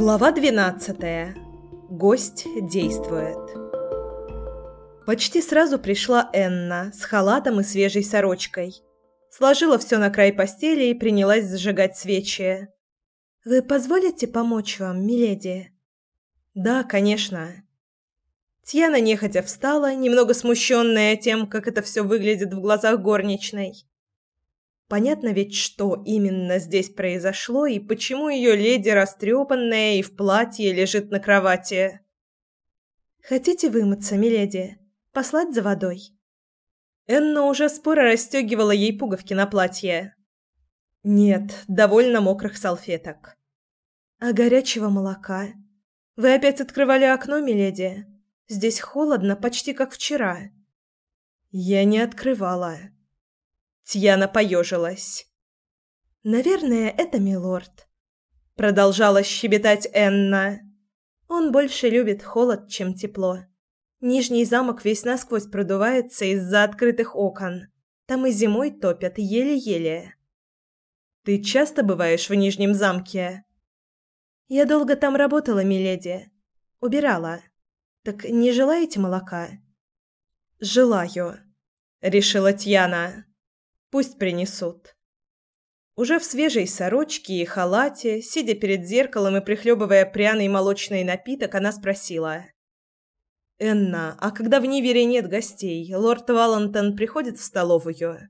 Глава 12. Гость действует. Почти сразу пришла Энна с халатом и свежей сорочкой. Сложила все на край постели и принялась зажигать свечи. «Вы позволите помочь вам, миледи?» «Да, конечно». Тьяна нехотя встала, немного смущенная тем, как это все выглядит в глазах горничной. Понятно ведь, что именно здесь произошло и почему ее леди растрепанная и в платье лежит на кровати. «Хотите вымыться, миледи? Послать за водой?» Энна уже споро расстегивала ей пуговки на платье. «Нет, довольно мокрых салфеток». «А горячего молока? Вы опять открывали окно, миледи? Здесь холодно, почти как вчера». «Я не открывала». Тьяна поежилась. «Наверное, это милорд», — продолжала щебетать Энна. «Он больше любит холод, чем тепло. Нижний замок весь насквозь продувается из-за открытых окон. Там и зимой топят еле-еле». «Ты часто бываешь в Нижнем замке?» «Я долго там работала, миледи. Убирала. Так не желаете молока?» «Желаю», — решила Тьяна. Пусть принесут. Уже в свежей сорочке и халате, сидя перед зеркалом и прихлебывая пряный молочный напиток, она спросила. «Энна, а когда в Нивере нет гостей, лорд Валентон приходит в столовую?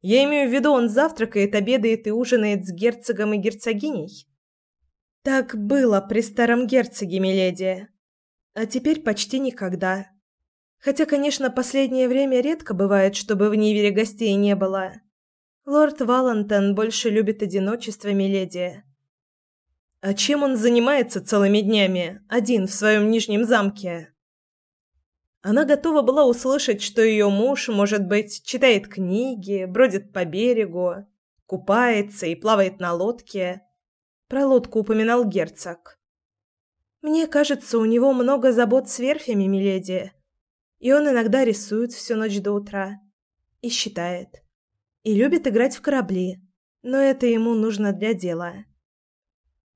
Я имею в виду, он завтракает, обедает и ужинает с герцогом и герцогиней?» «Так было при старом герцоге, миледи. А теперь почти никогда. Хотя, конечно, последнее время редко бывает, чтобы в Нивере гостей не было. Лорд Валентон больше любит одиночество миледи. А чем он занимается целыми днями, один в своем нижнем замке? Она готова была услышать, что ее муж, может быть, читает книги, бродит по берегу, купается и плавает на лодке. Про лодку упоминал герцог. Мне кажется, у него много забот с верфями, миледи. И он иногда рисует всю ночь до утра. И считает. И любит играть в корабли. Но это ему нужно для дела.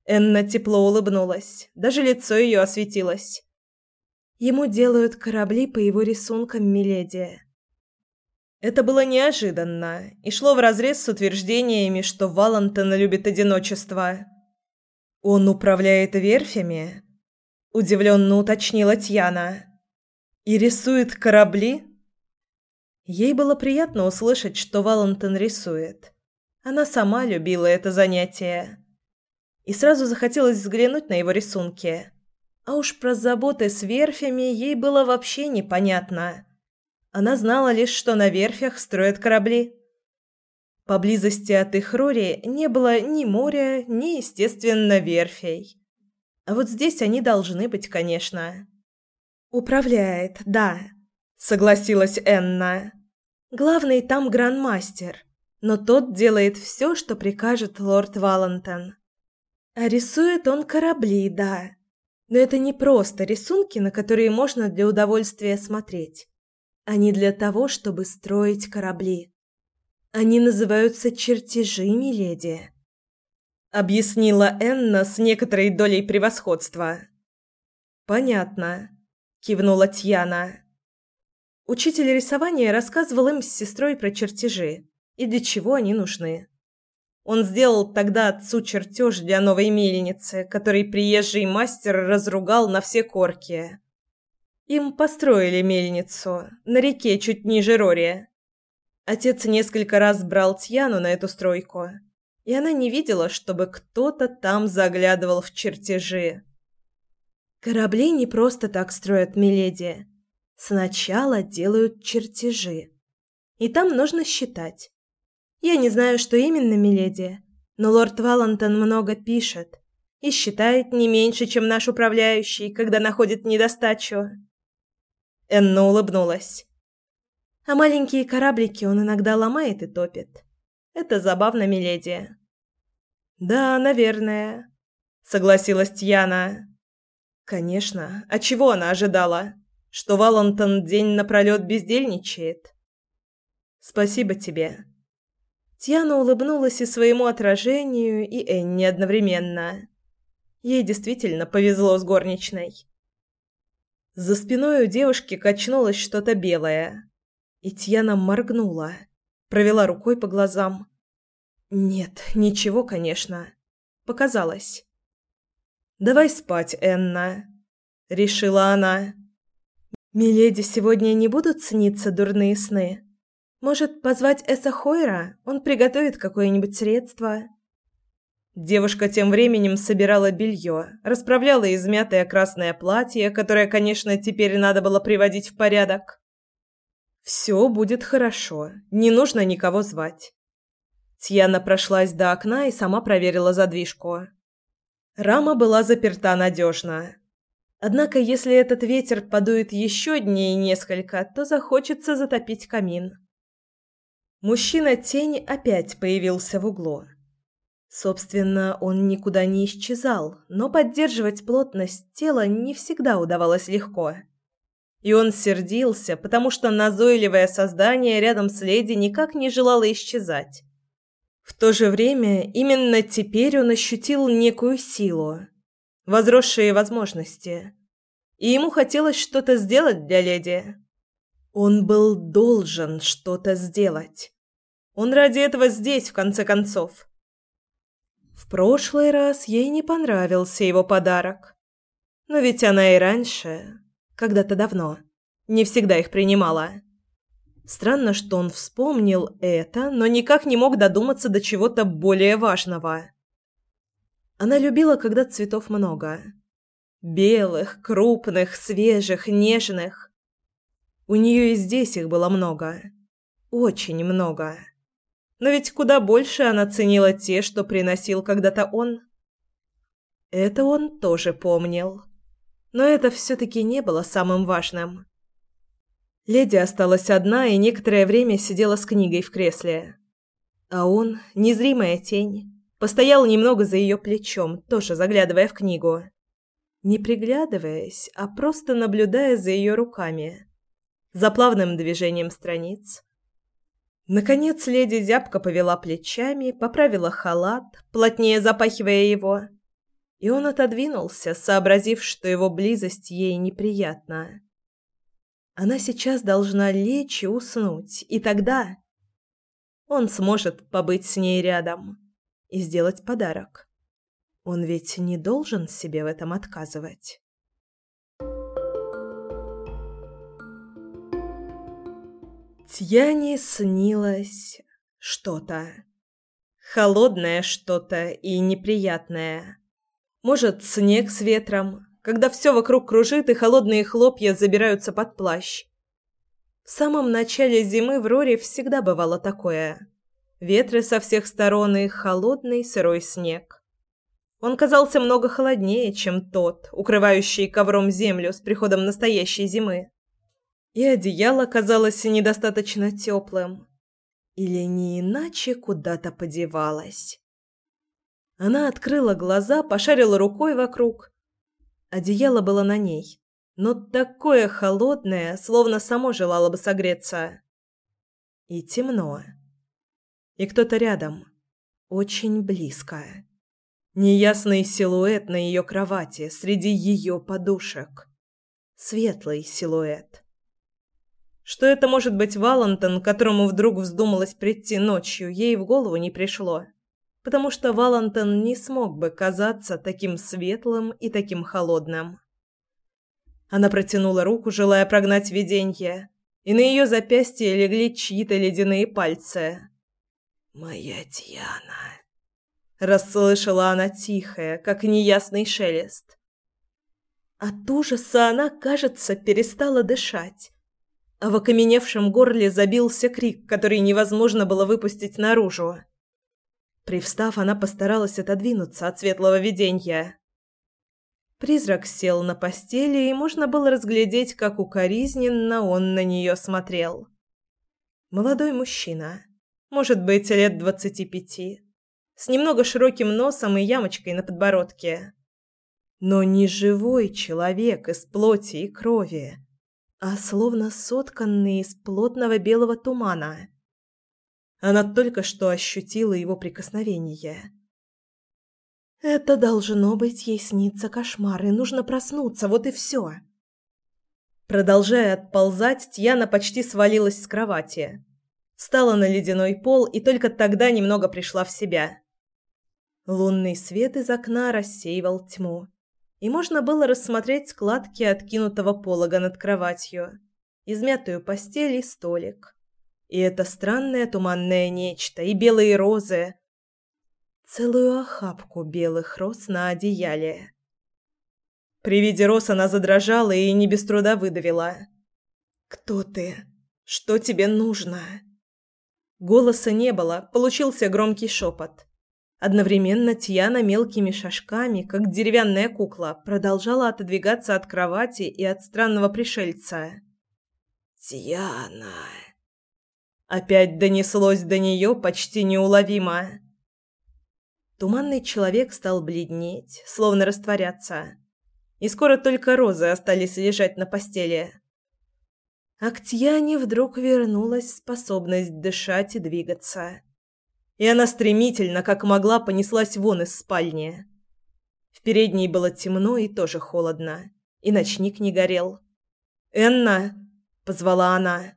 Энна тепло улыбнулась. Даже лицо ее осветилось. Ему делают корабли по его рисункам, миледи. Это было неожиданно и шло вразрез с утверждениями, что Валентин любит одиночество. «Он управляет верфями?» – удивленно уточнила Тьяна. И рисует корабли? Ей было приятно услышать, что Валентин рисует. Она сама любила это занятие. И сразу захотелось взглянуть на его рисунки. А уж про заботы с верфями ей было вообще непонятно. Она знала лишь, что на верфях строят корабли. Поблизости от их Рори не было ни моря, ни, естественно, верфей. А вот здесь они должны быть, конечно. «Управляет, да», — согласилась Энна. «Главный там грандмастер, но тот делает все, что прикажет лорд Валентон. А рисует он корабли, да. Но это не просто рисунки, на которые можно для удовольствия смотреть. Они для того, чтобы строить корабли. Они называются чертежи, миледи», — объяснила Энна с некоторой долей превосходства. «Понятно» кивнула Тьяна. Учитель рисования рассказывал им с сестрой про чертежи и для чего они нужны. Он сделал тогда отцу чертеж для новой мельницы, который приезжий мастер разругал на все корки. Им построили мельницу на реке чуть ниже Рори. Отец несколько раз брал Тьяну на эту стройку, и она не видела, чтобы кто-то там заглядывал в чертежи. Корабли не просто так строят, миледи. Сначала делают чертежи. И там нужно считать. Я не знаю, что именно, миледи, но лорд Валентон много пишет и считает не меньше, чем наш управляющий, когда находит недостачу. Энна улыбнулась. А маленькие кораблики он иногда ломает и топит. Это забавно, миледи. Да, наверное, согласилась Тьяна. Конечно, а чего она ожидала? Что Валентон день напролёт бездельничает? Спасибо тебе. Тьяна улыбнулась и своему отражению, и Энни одновременно. Ей действительно повезло с горничной. За спиной у девушки качнулось что-то белое. И Тьяна моргнула, провела рукой по глазам. Нет, ничего, конечно. Показалось. «Давай спать, Энна», — решила она. «Миледи сегодня не будут сниться дурные сны? Может, позвать Эса Хойра? Он приготовит какое-нибудь средство?» Девушка тем временем собирала белье, расправляла измятое красное платье, которое, конечно, теперь надо было приводить в порядок. «Все будет хорошо, не нужно никого звать». Тьяна прошлась до окна и сама проверила задвижку. Рама была заперта надежно. Однако, если этот ветер подует еще дней несколько, то захочется затопить камин. Мужчина-тень опять появился в углу. Собственно, он никуда не исчезал, но поддерживать плотность тела не всегда удавалось легко. И он сердился, потому что назойливое создание рядом с леди никак не желало исчезать. В то же время именно теперь он ощутил некую силу, возросшие возможности, и ему хотелось что-то сделать для леди. Он был должен что-то сделать. Он ради этого здесь, в конце концов. В прошлый раз ей не понравился его подарок. Но ведь она и раньше, когда-то давно, не всегда их принимала. Странно, что он вспомнил это, но никак не мог додуматься до чего-то более важного. Она любила, когда цветов много. Белых, крупных, свежих, нежных. У нее и здесь их было много. Очень много. Но ведь куда больше она ценила те, что приносил когда-то он. Это он тоже помнил. Но это все-таки не было самым важным. Леди осталась одна и некоторое время сидела с книгой в кресле. А он, незримая тень, постоял немного за ее плечом, тоже заглядывая в книгу. Не приглядываясь, а просто наблюдая за ее руками, за плавным движением страниц, Наконец леди зябко повела плечами, поправила халат, плотнее запахивая его. И он отодвинулся, сообразив, что его близость ей неприятна. Она сейчас должна лечь и уснуть, и тогда он сможет побыть с ней рядом и сделать подарок. Он ведь не должен себе в этом отказывать. Тьяне снилось что-то. Холодное что-то и неприятное. Может, снег с ветром, когда все вокруг кружит и холодные хлопья забираются под плащ. В самом начале зимы в Роре всегда бывало такое. Ветры со всех сторон и холодный сырой снег. Он казался много холоднее, чем тот, укрывающий ковром землю с приходом настоящей зимы. И одеяло казалось недостаточно теплым. Или не иначе куда-то подевалось. Она открыла глаза, пошарила рукой вокруг. Одеяло было на ней, но такое холодное, словно само желало бы согреться. И темно. И кто-то рядом, очень близко. Неясный силуэт на ее кровати среди ее подушек. Светлый силуэт. Что это может быть Валентон, которому вдруг вздумалось прийти ночью, ей в голову не пришло. Потому что Валентон не смог бы казаться таким светлым и таким холодным. Она протянула руку, желая прогнать видение, и на ее запястье легли чьи-то ледяные пальцы. «Моя Диана!» Расслышала она тихое, как неясный шелест. От ужаса она, кажется, перестала дышать а в окаменевшем горле забился крик, который невозможно было выпустить наружу. Привстав, она постаралась отодвинуться от светлого видения. Призрак сел на постели, и можно было разглядеть, как укоризненно он на нее смотрел. Молодой мужчина, может быть, лет двадцати пяти, с немного широким носом и ямочкой на подбородке. Но не живой человек из плоти и крови, а словно сотканный из плотного белого тумана. Она только что ощутила его прикосновение. Это должно быть ей снится кошмар, и нужно проснуться, вот и все. Продолжая отползать, Тьяна почти свалилась с кровати. Встала на ледяной пол и только тогда немного пришла в себя. Лунный свет из окна рассеивал тьму, и можно было рассмотреть складки откинутого полога над кроватью, измятую постель и столик. И это странное туманное нечто, и белые розы. Целую охапку белых роз на одеяле. При виде роз она задрожала и не без труда выдавила. «Кто ты? Что тебе нужно?» Голоса не было, получился громкий шепот. Одновременно Тьяна мелкими шажками, как деревянная кукла, продолжала отодвигаться от кровати и от странного пришельца. «Тьяна!» Опять донеслось до нее почти неуловимо. Туманный человек стал бледнеть, словно растворяться. И скоро только розы остались лежать на постели. А к Тьяне вдруг вернулась способность дышать и двигаться. И она стремительно, как могла, понеслась вон из спальни. В передней было темно и тоже холодно, и ночник не горел. «Энна!» — позвала она.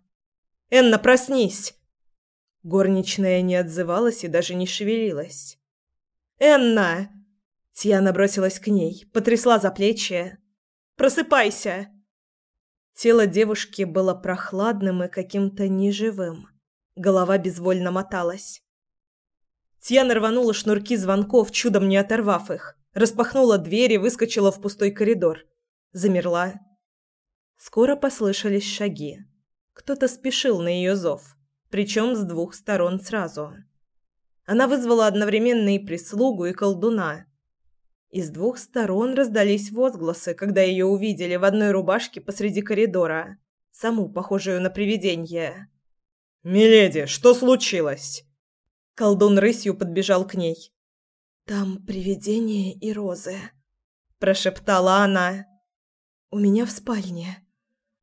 «Энна, проснись!» Горничная не отзывалась и даже не шевелилась. «Энна!» Тьяна бросилась к ней, потрясла за плечи. «Просыпайся!» Тело девушки было прохладным и каким-то неживым. Голова безвольно моталась. Тьяна рванула шнурки звонков, чудом не оторвав их. Распахнула дверь и выскочила в пустой коридор. Замерла. Скоро послышались шаги. Кто-то спешил на ее зов, причем с двух сторон сразу. Она вызвала одновременно и прислугу, и колдуна. Из двух сторон раздались возгласы, когда ее увидели в одной рубашке посреди коридора, саму похожую на привидение. «Миледи, что случилось?» Колдун рысью подбежал к ней. «Там привидение и розы», – прошептала она. «У меня в спальне.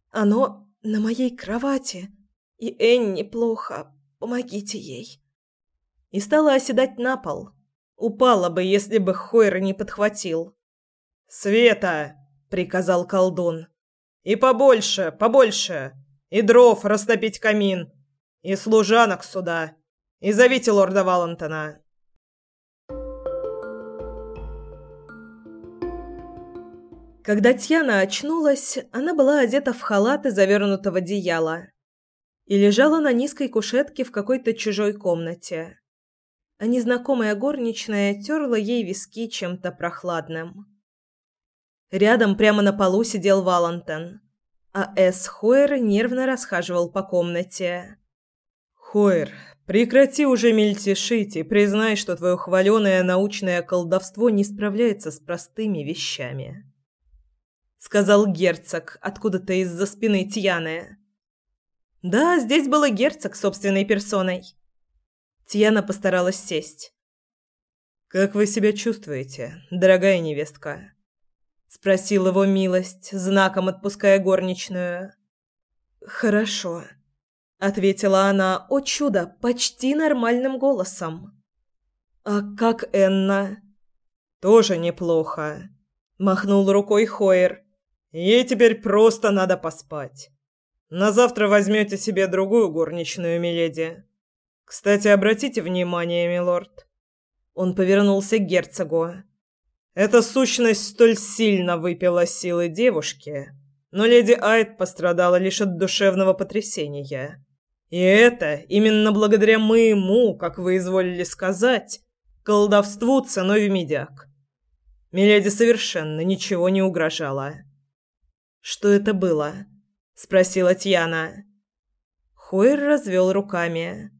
Оно на моей кровати, и Энни плохо. Помогите ей». И стала оседать на пол, Упала бы, если бы Хойр не подхватил. «Света!» — приказал колдун. «И побольше, побольше! И дров растопить камин! И служанок сюда! И зовите лорда Валентона!» Когда Тьяна очнулась, она была одета в халат и завернута в одеяло и лежала на низкой кушетке в какой-то чужой комнате а незнакомая горничная терла ей виски чем-то прохладным. Рядом прямо на полу сидел Валентин, а Эс Хойер нервно расхаживал по комнате. «Хойер, прекрати уже мельтешить и признай, что твое хваленое научное колдовство не справляется с простыми вещами», — сказал герцог откуда-то из-за спины Тьяны. «Да, здесь был герцог собственной персоной». Тьяна постаралась сесть. «Как вы себя чувствуете, дорогая невестка?» Спросил его милость, знаком отпуская горничную. «Хорошо», — ответила она, о чудо, почти нормальным голосом. «А как Энна?» «Тоже неплохо», — махнул рукой Хойер. «Ей теперь просто надо поспать. На завтра возьмете себе другую горничную, миледи». Кстати, обратите внимание, милорд. Он повернулся к герцогу. Эта сущность столь сильно выпила силы девушки, но леди Айд пострадала лишь от душевного потрясения. И это именно благодаря моему, как вы изволили сказать, колдовству ценой в медяк. Миледи совершенно ничего не угрожало. «Что это было?» – спросила Тьяна. Хойер развел руками.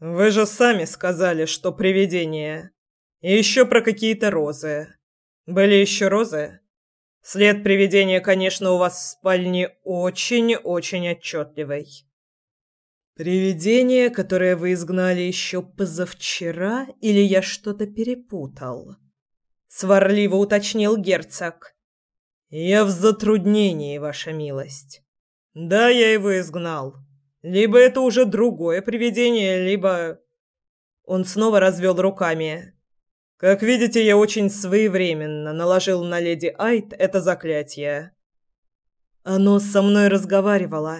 Вы же сами сказали, что привидение. И еще про какие-то розы. Были еще розы? След привидения, конечно, у вас в спальне очень-очень отчетливый. Привидение, которое вы изгнали еще позавчера, или я что-то перепутал? Сварливо уточнил герцог. Я в затруднении, ваша милость. Да, я его изгнал. Либо это уже другое привидение, либо...» Он снова развел руками. Как видите, я очень своевременно наложил на леди Айт это заклятие. Оно со мной разговаривало,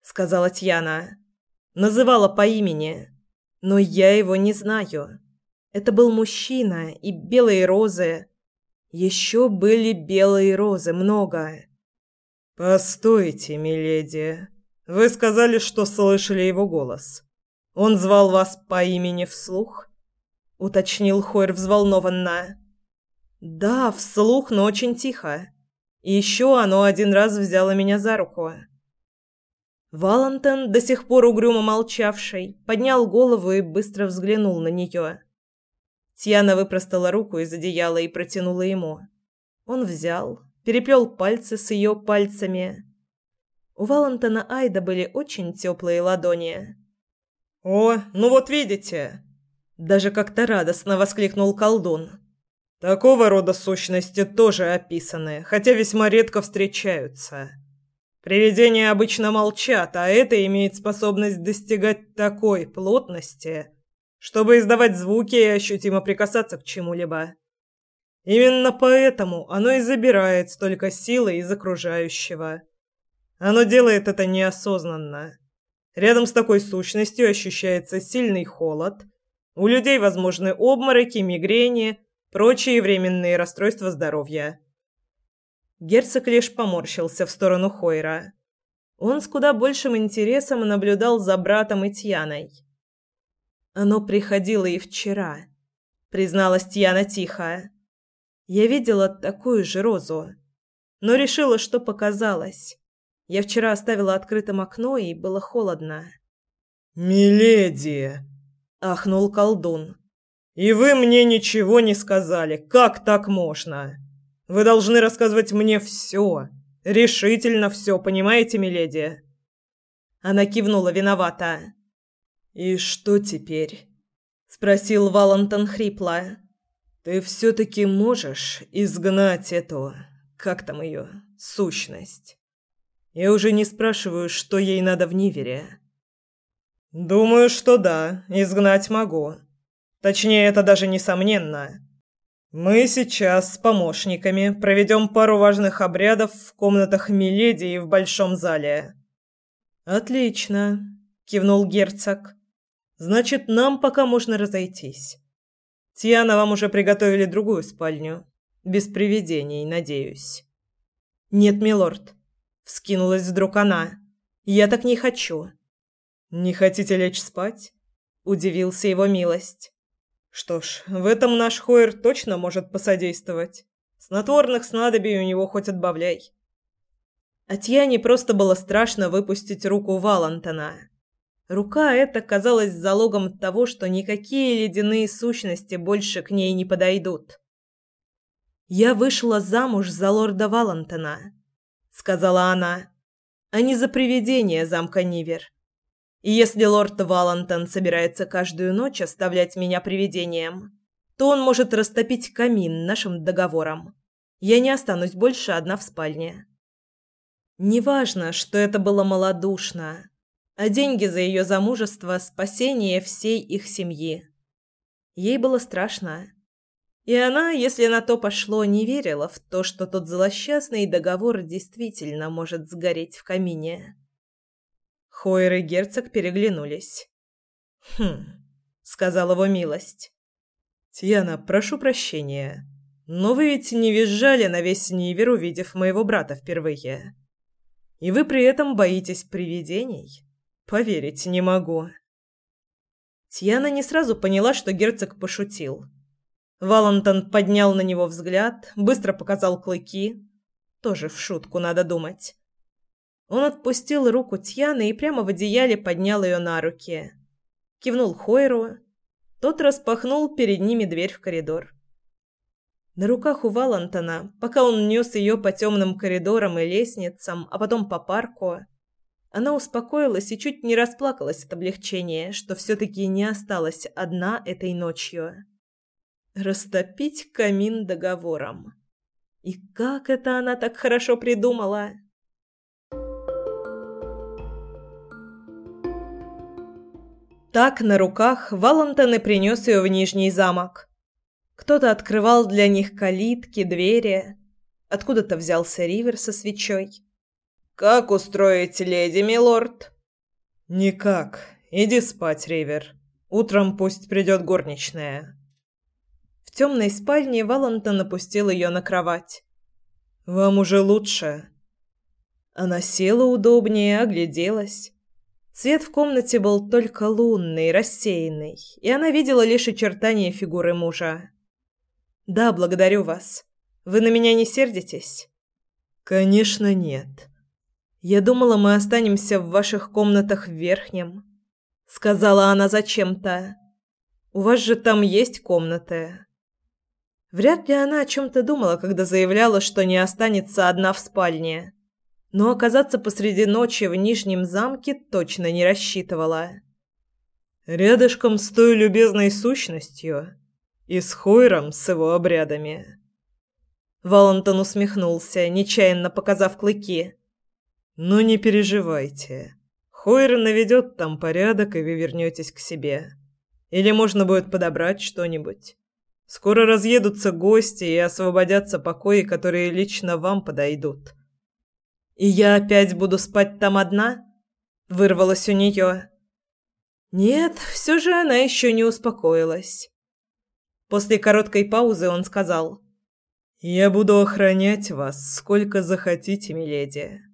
сказала Тьяна. Называла по имени, но я его не знаю. Это был мужчина и белые розы. Еще были белые розы, много. Постойте, миледи. Вы сказали, что слышали его голос. Он звал вас по имени вслух? уточнил Хойр взволнованно. Да, вслух, но очень тихо. И еще оно один раз взяло меня за руку. Валентин, до сих пор угрюмо молчавший, поднял голову и быстро взглянул на нее. Тьяна выпростала руку из одеяла и протянула ему. Он взял, переплел пальцы с ее пальцами. У Валентина Айда были очень теплые ладони. «О, ну вот видите!» Даже как-то радостно воскликнул колдун. «Такого рода сущности тоже описаны, хотя весьма редко встречаются. Привидения обычно молчат, а это имеет способность достигать такой плотности, чтобы издавать звуки и ощутимо прикасаться к чему-либо. Именно поэтому оно и забирает столько силы из окружающего. Оно делает это неосознанно. Рядом с такой сущностью ощущается сильный холод. У людей возможны обмороки, мигрени, прочие временные расстройства здоровья. Герцог лишь поморщился в сторону Хойра. Он с куда большим интересом наблюдал за братом и Тьяной. Оно приходило и вчера, призналась Тьяна тихо. Я видела такую же розу, но решила, что показалось. Я вчера оставила открытым окно, и было холодно. «Миледи!» — ахнул колдун. «И вы мне ничего не сказали. Как так можно? Вы должны рассказывать мне все. Решительно все, понимаете, миледи?» Она кивнула виновата. «И что теперь?» — спросил Валентон хрипло. «Ты все-таки можешь изгнать эту... как там ее... сущность?» Я уже не спрашиваю, что ей надо в Нивере. «Думаю, что да, изгнать могу. Точнее, это даже несомненно. Мы сейчас с помощниками проведем пару важных обрядов в комнатах Миледи и в большом зале». «Отлично», — кивнул герцог. Значит, нам пока можно разойтись. Тиана вам уже приготовили другую спальню. Без привидений, надеюсь. Нет, милорд. Вскинулась вдруг она. Я так не хочу. Не хотите лечь спать? Удивился его милость. Что ж, в этом наш Хойер точно может посодействовать. Снотворных снадобий у него хоть отбавляй. А Тьяне просто было страшно выпустить руку Валантона. Рука эта казалась залогом того, что никакие ледяные сущности больше к ней не подойдут. «Я вышла замуж за лорда Валантона», — сказала она, — «а не за привидение замка Нивер. И если лорд Валантон собирается каждую ночь оставлять меня привидением, то он может растопить камин нашим договором. Я не останусь больше одна в спальне». Неважно, что это было малодушно, а деньги за ее замужество – спасение всей их семьи. Ей было страшно. И она, если на то пошло, не верила в то, что тот злосчастный договор действительно может сгореть в камине. Хойер и герцог переглянулись. «Хм», — сказал его милость. «Тьяна, прошу прощения, но вы ведь не визжали на весь Нивер, увидев моего брата впервые. И вы при этом боитесь привидений?» Поверить не могу. Тьяна не сразу поняла, что герцог пошутил. Валентон поднял на него взгляд, быстро показал клыки. Тоже в шутку, надо думать. Он отпустил руку Тьяны и прямо в одеяле поднял ее на руки. Кивнул Хойру. Тот распахнул перед ними дверь в коридор. На руках у Валентона, пока он нес ее по темным коридорам и лестницам, а потом по парку, она успокоилась и чуть не расплакалась от облегчения, что все-таки не осталась одна этой ночью. Растопить камин договором. И как это она так хорошо придумала? Так на руках Валентин и принес ее в Нижний замок. Кто-то открывал для них калитки, двери. Откуда-то взялся Ривер со свечой. «Как устроить леди, милорд?» «Никак. Иди спать, Ривер. Утром пусть придет горничная». В темной спальне Валантон напустил ее на кровать. «Вам уже лучше?» Она села удобнее, огляделась. Свет в комнате был только лунный, рассеянный, и она видела лишь очертания фигуры мужа. «Да, благодарю вас. Вы на меня не сердитесь?» «Конечно, нет. Я думала, мы останемся в ваших комнатах в верхнем», — сказала она зачем-то. «У вас же там есть комнаты». Вряд ли она о чем-то думала, когда заявляла, что не останется одна в спальне. Но оказаться посреди ночи в Нижнем замке точно не рассчитывала. «Рядышком с той любезной сущностью», и с Хойром с его обрядами. Валентон усмехнулся, нечаянно показав клыки. «Ну не переживайте. Хойр наведет там порядок, и вы вернетесь к себе. Или можно будет подобрать что-нибудь. Скоро разъедутся гости и освободятся покои, которые лично вам подойдут». «И я опять буду спать там одна?» — вырвалось у нее. Нет, все же она еще не успокоилась. После короткой паузы он сказал: "Я буду охранять вас сколько захотите, миледи.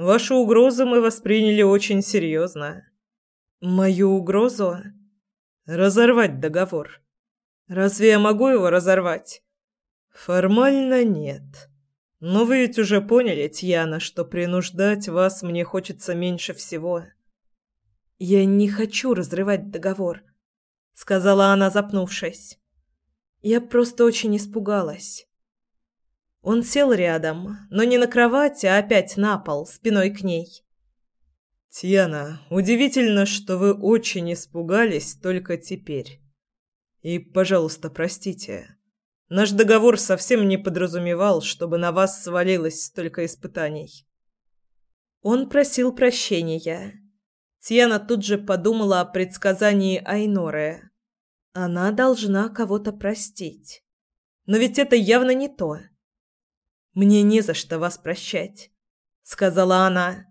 Вашу угрозу мы восприняли очень серьезно. Мою угрозу разорвать договор. Разве я могу его разорвать? Формально нет. Но вы ведь уже поняли, Тьяна, что принуждать вас мне хочется меньше всего. Я не хочу разрывать договор, сказала она, запнувшись. Я просто очень испугалась. Он сел рядом, но не на кровати, а опять на пол, спиной к ней. «Тьяна, удивительно, что вы очень испугались только теперь. И, пожалуйста, простите. Наш договор совсем не подразумевал, чтобы на вас свалилось столько испытаний». Он просил прощения. Тьяна тут же подумала о предсказании Айноры. Она должна кого-то простить. Но ведь это явно не то. Мне не за что вас прощать, сказала она.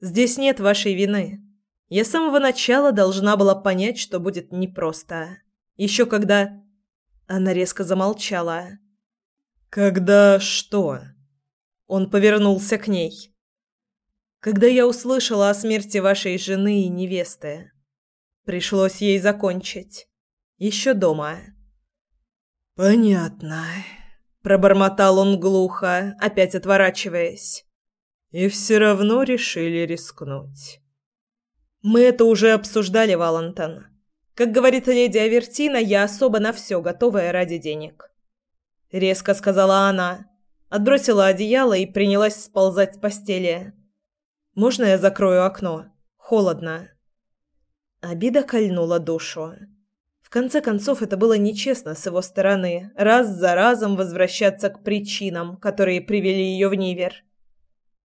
Здесь нет вашей вины. Я с самого начала должна была понять, что будет непросто. Еще когда она резко замолчала. Когда что? Он повернулся к ней. Когда я услышала о смерти вашей жены и невесты, пришлось ей закончить еще дома. Понятно, пробормотал он глухо, опять отворачиваясь. И все равно решили рискнуть. Мы это уже обсуждали, Валентон. Как говорит леди Авертина, я особо на все готовая ради денег. Резко сказала она, отбросила одеяло и принялась сползать с постели. Можно я закрою окно? Холодно. Обида кольнула душу конце концов, это было нечестно с его стороны, раз за разом возвращаться к причинам, которые привели ее в Нивер.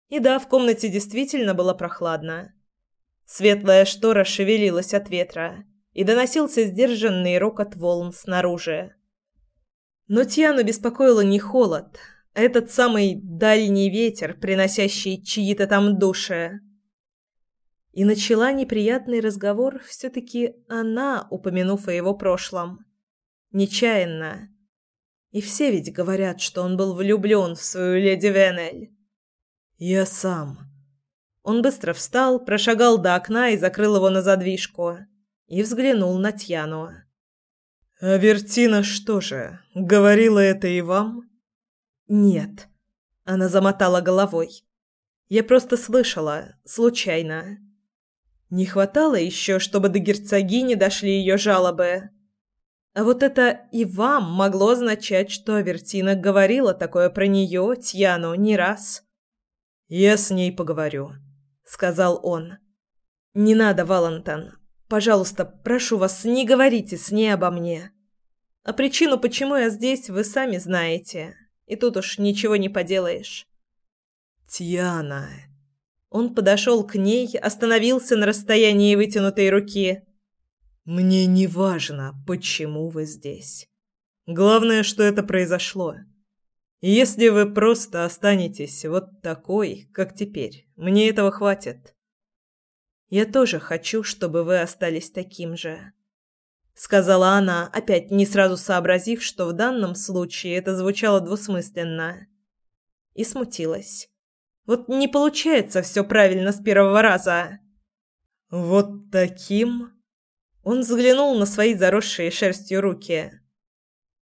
И да, в комнате действительно было прохладно. Светлая штора шевелилась от ветра, и доносился сдержанный рокот волн снаружи. Но Тьяну беспокоило не холод, а этот самый дальний ветер, приносящий чьи-то там души. И начала неприятный разговор все-таки она, упомянув о его прошлом. Нечаянно. И все ведь говорят, что он был влюблен в свою леди Венель. Я сам. Он быстро встал, прошагал до окна и закрыл его на задвижку. И взглянул на Тьяну. «А Вертина что же, говорила это и вам?» «Нет». Она замотала головой. «Я просто слышала, случайно». Не хватало еще, чтобы до герцогини дошли ее жалобы. А вот это и вам могло означать, что Авертина говорила такое про нее, Тьяну, не раз. «Я с ней поговорю», — сказал он. «Не надо, Валентан. Пожалуйста, прошу вас, не говорите с ней обо мне. А причину, почему я здесь, вы сами знаете. И тут уж ничего не поделаешь». «Тьяна», он подошел к ней, остановился на расстоянии вытянутой руки. «Мне не важно, почему вы здесь. Главное, что это произошло. Если вы просто останетесь вот такой, как теперь, мне этого хватит. Я тоже хочу, чтобы вы остались таким же, сказала она, опять не сразу сообразив, что в данном случае это звучало двусмысленно. И смутилась. Вот не получается все правильно с первого раза. Вот таким? Он взглянул на свои заросшие шерстью руки.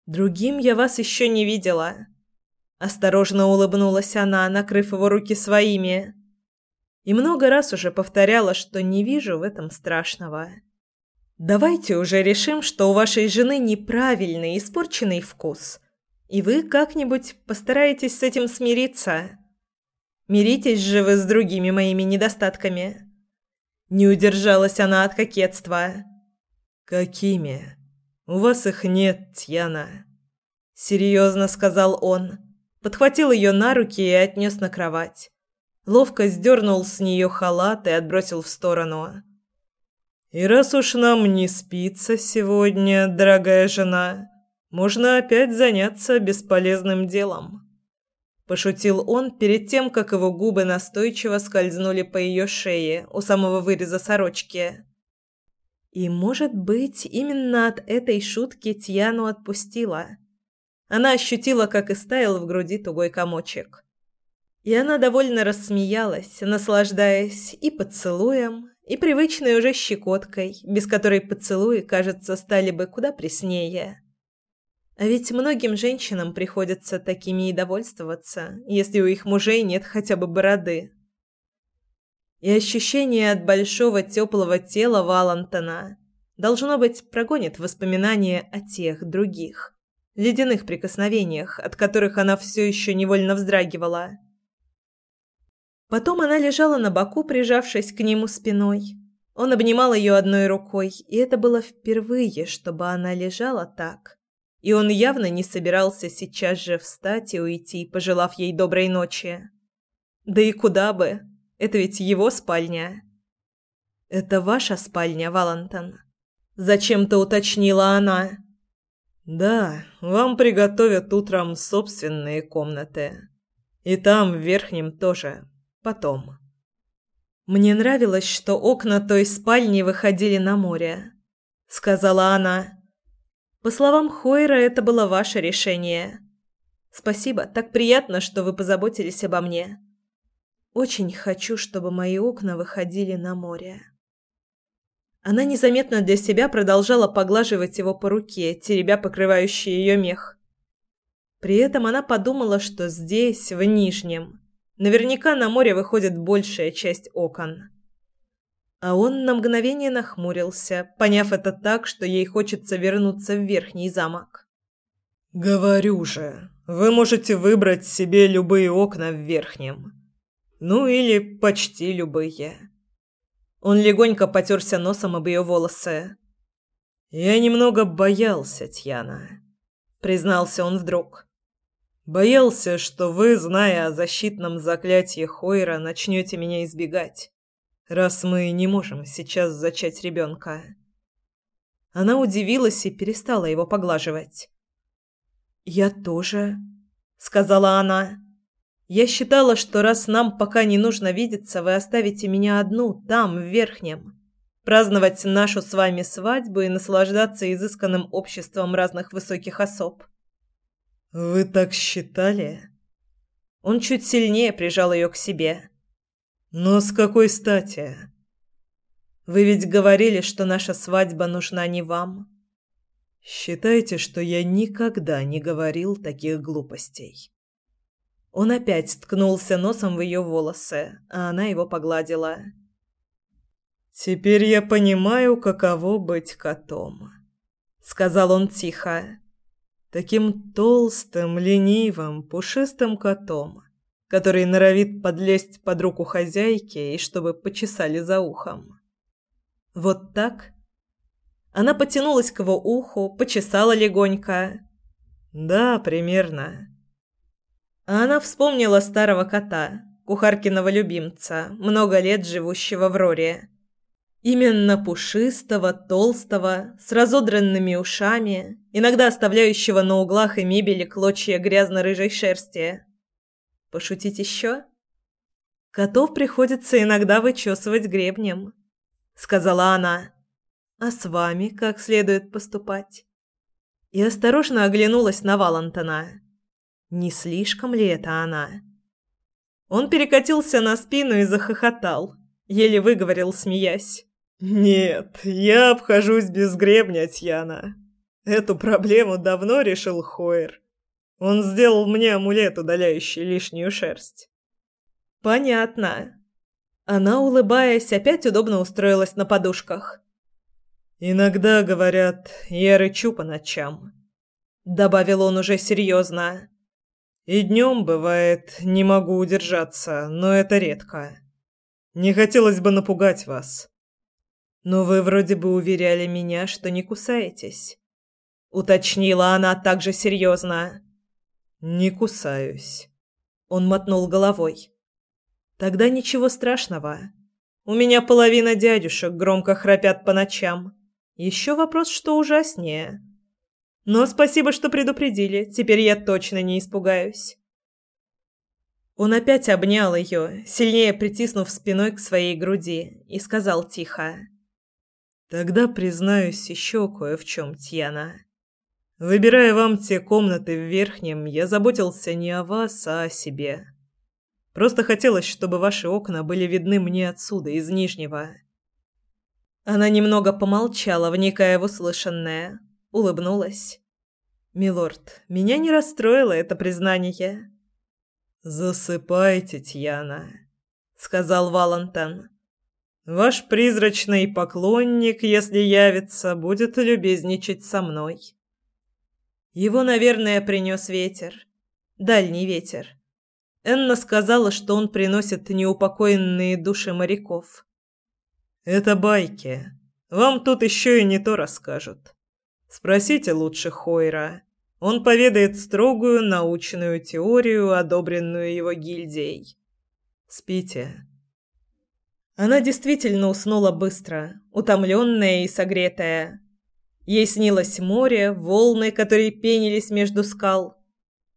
Другим я вас еще не видела. Осторожно улыбнулась она, накрыв его руки своими. И много раз уже повторяла, что не вижу в этом страшного. Давайте уже решим, что у вашей жены неправильный, испорченный вкус. И вы как-нибудь постараетесь с этим смириться. Миритесь же вы с другими моими недостатками. Не удержалась она от кокетства. Какими? У вас их нет, Тьяна. Серьезно сказал он. Подхватил ее на руки и отнес на кровать. Ловко сдернул с нее халат и отбросил в сторону. «И раз уж нам не спится сегодня, дорогая жена, можно опять заняться бесполезным делом». Пошутил он перед тем, как его губы настойчиво скользнули по ее шее у самого выреза сорочки. И, может быть, именно от этой шутки Тьяну отпустила. Она ощутила, как истаял в груди тугой комочек. И она довольно рассмеялась, наслаждаясь и поцелуем, и привычной уже щекоткой, без которой поцелуи, кажется, стали бы куда преснее. А ведь многим женщинам приходится такими и довольствоваться, если у их мужей нет хотя бы бороды и ощущение от большого теплого тела Валентона должно быть прогонит воспоминания о тех других ледяных прикосновениях, от которых она все еще невольно вздрагивала. Потом она лежала на боку, прижавшись к нему спиной. Он обнимал ее одной рукой, и это было впервые, чтобы она лежала так. И он явно не собирался сейчас же встать и уйти, пожелав ей доброй ночи. Да и куда бы? Это ведь его спальня. Это ваша спальня, Валентон. Зачем-то уточнила она. Да, вам приготовят утром собственные комнаты. И там в верхнем тоже. Потом. Мне нравилось, что окна той спальни выходили на море, сказала она. По словам Хойра, это было ваше решение. Спасибо, так приятно, что вы позаботились обо мне. Очень хочу, чтобы мои окна выходили на море. Она незаметно для себя продолжала поглаживать его по руке, теребя покрывающий ее мех. При этом она подумала, что здесь, в Нижнем, наверняка на море выходит большая часть окон. А он на мгновение нахмурился, поняв это так, что ей хочется вернуться в Верхний замок. «Говорю же, вы можете выбрать себе любые окна в Верхнем. Ну или почти любые. Он легонько потерся носом об ее волосы. «Я немного боялся, Тьяна», — признался он вдруг. «Боялся, что вы, зная о защитном заклятии Хойра, начнете меня избегать, раз мы не можем сейчас зачать ребенка». Она удивилась и перестала его поглаживать. «Я тоже», — сказала она. Я считала, что раз нам пока не нужно видеться, вы оставите меня одну там, в Верхнем. Праздновать нашу с вами свадьбу и наслаждаться изысканным обществом разных высоких особ. Вы так считали? Он чуть сильнее прижал ее к себе. Но с какой стати? Вы ведь говорили, что наша свадьба нужна не вам. Считайте, что я никогда не говорил таких глупостей. Он опять ткнулся носом в ее волосы, а она его погладила. «Теперь я понимаю, каково быть котом», — сказал он тихо. «Таким толстым, ленивым, пушистым котом, который норовит подлезть под руку хозяйки и чтобы почесали за ухом». «Вот так?» Она потянулась к его уху, почесала легонько. «Да, примерно». А она вспомнила старого кота, кухаркиного любимца, много лет живущего в Роре. Именно пушистого, толстого, с разодранными ушами, иногда оставляющего на углах и мебели клочья грязно-рыжей шерсти. Пошутить еще? Котов приходится иногда вычесывать гребнем, сказала она. А с вами как следует поступать? И осторожно оглянулась на Валентона. Не слишком ли это она? Он перекатился на спину и захохотал, еле выговорил, смеясь. «Нет, я обхожусь без гребня, Тьяна. Эту проблему давно решил Хойер. Он сделал мне амулет, удаляющий лишнюю шерсть». «Понятно». Она, улыбаясь, опять удобно устроилась на подушках. «Иногда, говорят, я рычу по ночам», — добавил он уже серьезно. И днем, бывает, не могу удержаться, но это редко. Не хотелось бы напугать вас. Но вы вроде бы уверяли меня, что не кусаетесь. Уточнила она также серьезно. Не кусаюсь. Он мотнул головой. Тогда ничего страшного. У меня половина дядюшек громко храпят по ночам. Еще вопрос, что ужаснее. Но спасибо, что предупредили. Теперь я точно не испугаюсь. Он опять обнял ее, сильнее притиснув спиной к своей груди, и сказал тихо: "Тогда признаюсь еще кое в чем, Тьяна. Выбирая вам те комнаты в верхнем, я заботился не о вас, а о себе. Просто хотелось, чтобы ваши окна были видны мне отсюда, из нижнего". Она немного помолчала, вникая в услышанное, улыбнулась. «Милорд, меня не расстроило это признание». «Засыпайте, Тьяна», — сказал Валентин. «Ваш призрачный поклонник, если явится, будет любезничать со мной». Его, наверное, принес ветер. Дальний ветер. Энна сказала, что он приносит неупокоенные души моряков. «Это байки. Вам тут еще и не то расскажут. Спросите лучше Хойра. Он поведает строгую научную теорию, одобренную его гильдией. Спите. Она действительно уснула быстро, утомленная и согретая. Ей снилось море, волны, которые пенились между скал.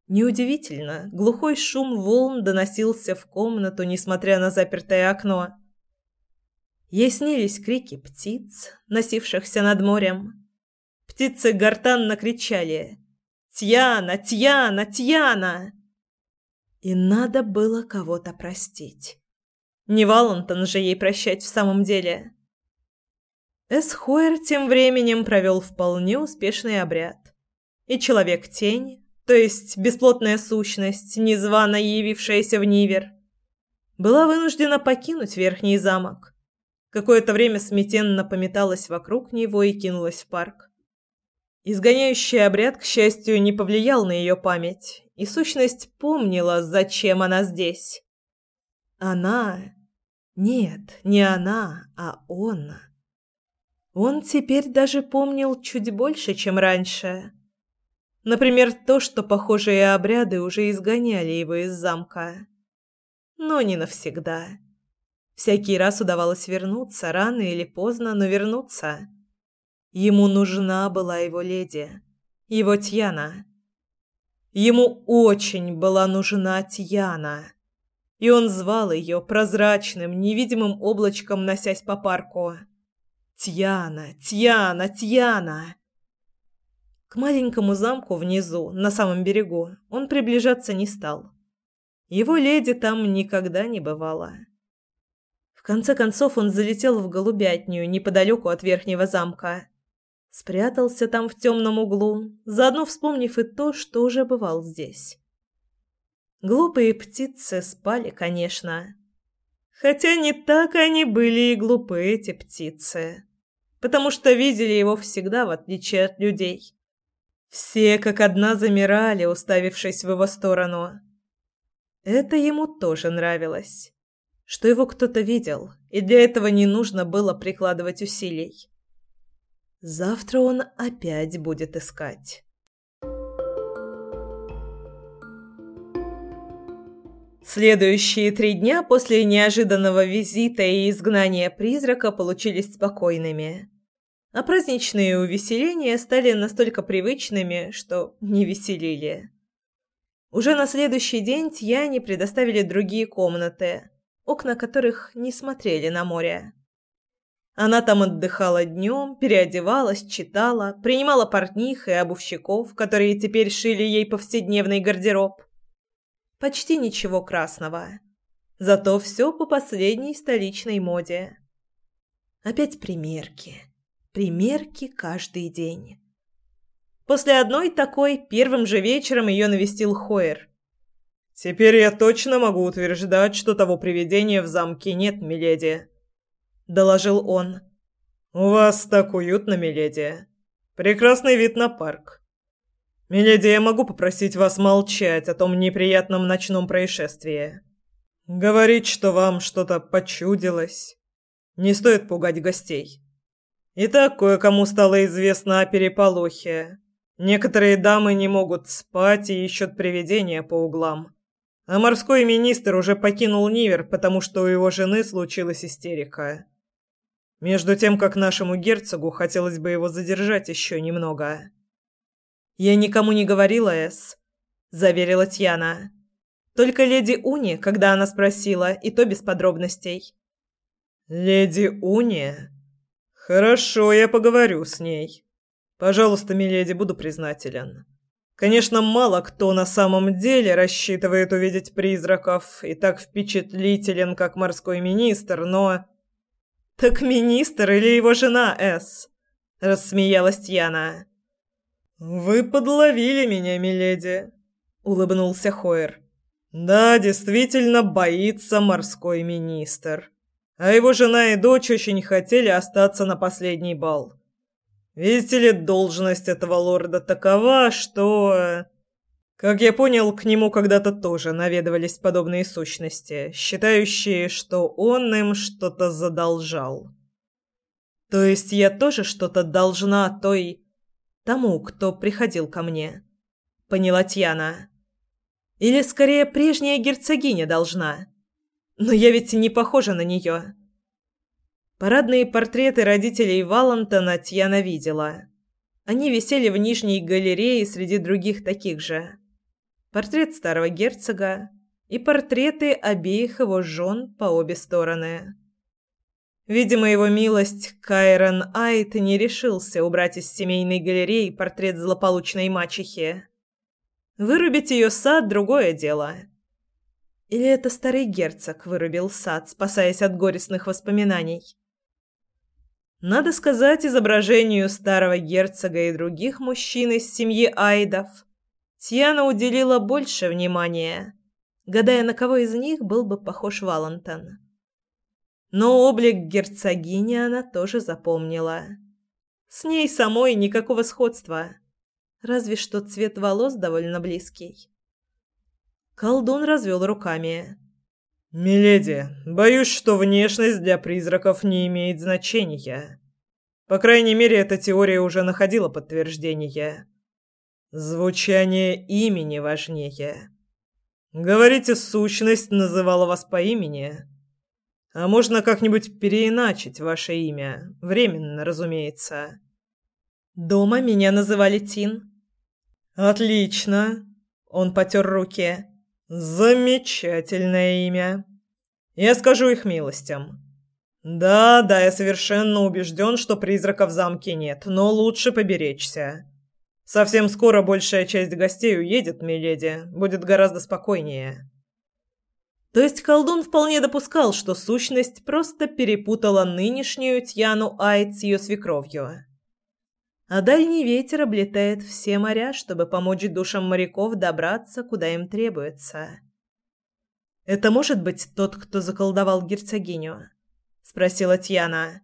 Неудивительно, глухой шум волн доносился в комнату, несмотря на запертое окно. Ей снились крики птиц, носившихся над морем. Птицы гортанно кричали «Тьяна! Тьяна! Тьяна!» И надо было кого-то простить. Не Валентон же ей прощать в самом деле. Эсхойер тем временем провел вполне успешный обряд. И человек-тень, то есть бесплотная сущность, незвано явившаяся в Нивер, была вынуждена покинуть Верхний замок. Какое-то время смятенно пометалась вокруг него и кинулась в парк. Изгоняющий обряд, к счастью, не повлиял на ее память, и сущность помнила, зачем она здесь. Она... Нет, не она, а он. Он теперь даже помнил чуть больше, чем раньше. Например, то, что похожие обряды уже изгоняли его из замка. Но не навсегда. Всякий раз удавалось вернуться, рано или поздно, но вернуться. Ему нужна была его леди, его Тьяна. Ему очень была нужна Тьяна. И он звал ее прозрачным, невидимым облачком, носясь по парку. «Тьяна! Тьяна! Тьяна!» К маленькому замку внизу, на самом берегу, он приближаться не стал. Его леди там никогда не бывало. В конце концов он залетел в голубятню неподалеку от верхнего замка Спрятался там в темном углу, заодно вспомнив и то, что уже бывал здесь. Глупые птицы спали, конечно. Хотя не так они были и глупы, эти птицы. Потому что видели его всегда, в отличие от людей. Все как одна замирали, уставившись в его сторону. Это ему тоже нравилось. Что его кто-то видел, и для этого не нужно было прикладывать усилий. Завтра он опять будет искать. Следующие три дня после неожиданного визита и изгнания призрака получились спокойными. А праздничные увеселения стали настолько привычными, что не веселили. Уже на следующий день Тьяне предоставили другие комнаты, окна которых не смотрели на море. Она там отдыхала днем, переодевалась, читала, принимала портних и обувщиков, которые теперь шили ей повседневный гардероб. Почти ничего красного. Зато все по последней столичной моде. Опять примерки. Примерки каждый день. После одной такой первым же вечером ее навестил Хоер. «Теперь я точно могу утверждать, что того привидения в замке нет, миледи», — доложил он. «У вас так уютно, миледи. Прекрасный вид на парк. Миледи, я могу попросить вас молчать о том неприятном ночном происшествии. Говорить, что вам что-то почудилось. Не стоит пугать гостей. Итак, кое-кому стало известно о переполохе. Некоторые дамы не могут спать и ищут привидения по углам. А морской министр уже покинул Нивер, потому что у его жены случилась истерика. Между тем, как нашему герцогу хотелось бы его задержать еще немного. «Я никому не говорила, Эс», – заверила Тьяна. «Только леди Уни, когда она спросила, и то без подробностей». «Леди Уни? Хорошо, я поговорю с ней. Пожалуйста, миледи, буду признателен. Конечно, мало кто на самом деле рассчитывает увидеть призраков и так впечатлителен, как морской министр, но...» «Так министр или его жена, Эс?» – рассмеялась Тьяна. «Вы подловили меня, миледи», — улыбнулся Хойер. «Да, действительно боится морской министр. А его жена и дочь очень хотели остаться на последний бал. Видите ли, должность этого лорда такова, что... Как я понял, к нему когда-то тоже наведывались подобные сущности, считающие, что он им что-то задолжал. То есть я тоже что-то должна той тому, кто приходил ко мне. Поняла Тьяна. Или, скорее, прежняя герцогиня должна. Но я ведь не похожа на нее. Парадные портреты родителей Валантона Тьяна видела. Они висели в нижней галерее среди других таких же. Портрет старого герцога и портреты обеих его жен по обе стороны. Видимо, его милость Кайрон Айт не решился убрать из семейной галереи портрет злополучной мачехи. Вырубить ее сад – другое дело. Или это старый герцог вырубил сад, спасаясь от горестных воспоминаний? Надо сказать, изображению старого герцога и других мужчин из семьи Айдов Тьяна уделила больше внимания, гадая, на кого из них был бы похож Валентон. Но облик герцогини она тоже запомнила. С ней самой никакого сходства. Разве что цвет волос довольно близкий. Колдун развел руками. «Миледи, боюсь, что внешность для призраков не имеет значения. По крайней мере, эта теория уже находила подтверждение. Звучание имени важнее. Говорите, сущность называла вас по имени?» А можно как-нибудь переиначить ваше имя, временно, разумеется. Дома меня называли Тин. Отлично. Он потёр руки. Замечательное имя. Я скажу их милостям. Да, да, я совершенно убежден, что призраков в замке нет, но лучше поберечься. Совсем скоро большая часть гостей уедет, миледи, будет гораздо спокойнее. То есть колдун вполне допускал, что сущность просто перепутала нынешнюю Тьяну Айд с ее свекровью. А дальний ветер облетает все моря, чтобы помочь душам моряков добраться, куда им требуется. «Это может быть тот, кто заколдовал герцогиню?» – спросила Тьяна.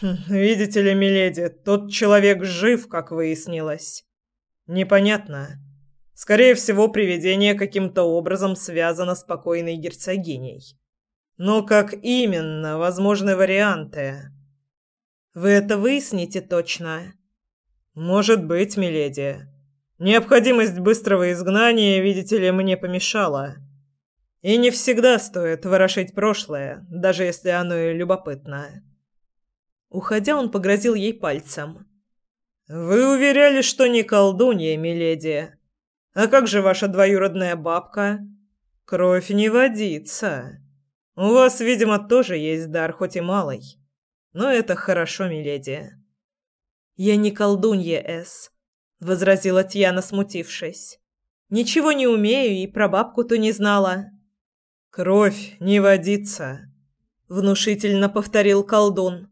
«Хм, «Видите ли, миледи, тот человек жив, как выяснилось. Непонятно». Скорее всего, привидение каким-то образом связано с покойной герцогиней. Но как именно, возможны варианты. Вы это выясните точно? Может быть, миледи. Необходимость быстрого изгнания, видите ли, мне помешала. И не всегда стоит ворошить прошлое, даже если оно и любопытно. Уходя, он погрозил ей пальцем. «Вы уверяли, что не колдунья, миледи. А как же ваша двоюродная бабка? Кровь не водится. У вас, видимо, тоже есть дар, хоть и малый. Но это хорошо, миледи». «Я не колдунья, Эс», — возразила Тьяна, смутившись. «Ничего не умею и про бабку-то не знала». «Кровь не водится», — внушительно повторил колдун.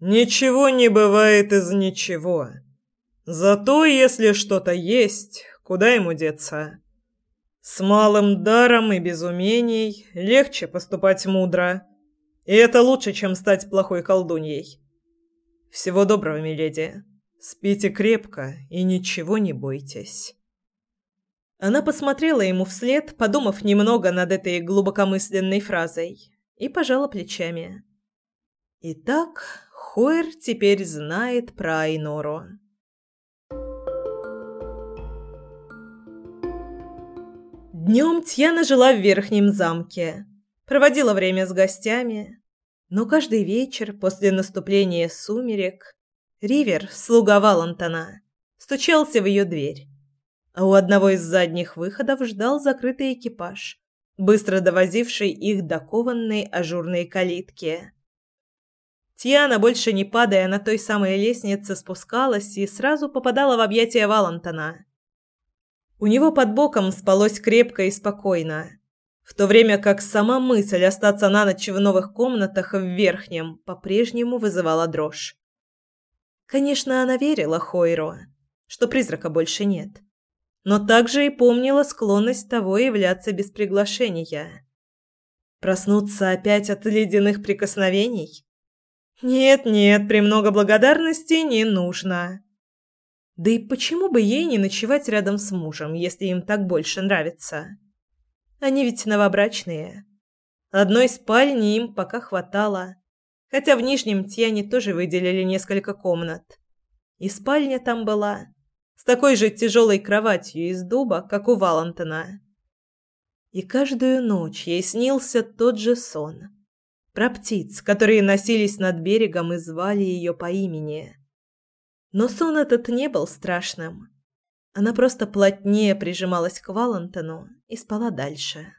«Ничего не бывает из ничего. Зато, если что-то есть, куда ему деться? С малым даром и без умений легче поступать мудро, и это лучше, чем стать плохой колдуньей. Всего доброго, миледи. Спите крепко и ничего не бойтесь». Она посмотрела ему вслед, подумав немного над этой глубокомысленной фразой, и пожала плечами. Итак, Хойер теперь знает про Айнору. Днем Тьяна жила в Верхнем замке, проводила время с гостями, но каждый вечер после наступления сумерек Ривер, слуга Валантона, стучался в ее дверь а у одного из задних выходов ждал закрытый экипаж, быстро довозивший их до кованной ажурной калитки. Тиана, больше не падая на той самой лестнице, спускалась и сразу попадала в объятия Валантона. У него под боком спалось крепко и спокойно, в то время как сама мысль остаться на ночь в новых комнатах в верхнем по-прежнему вызывала дрожь. Конечно, она верила Хойру, что призрака больше нет но также и помнила склонность того являться без приглашения. Проснуться опять от ледяных прикосновений? Нет-нет, премного благодарности не нужно. Да и почему бы ей не ночевать рядом с мужем, если им так больше нравится? Они ведь новобрачные. Одной спальни им пока хватало, хотя в Нижнем Тьяне тоже выделили несколько комнат. И спальня там была, с такой же тяжелой кроватью из дуба, как у Валентина. И каждую ночь ей снился тот же сон. Про птиц, которые носились над берегом и звали ее по имени. Но сон этот не был страшным. Она просто плотнее прижималась к Валентину и спала дальше.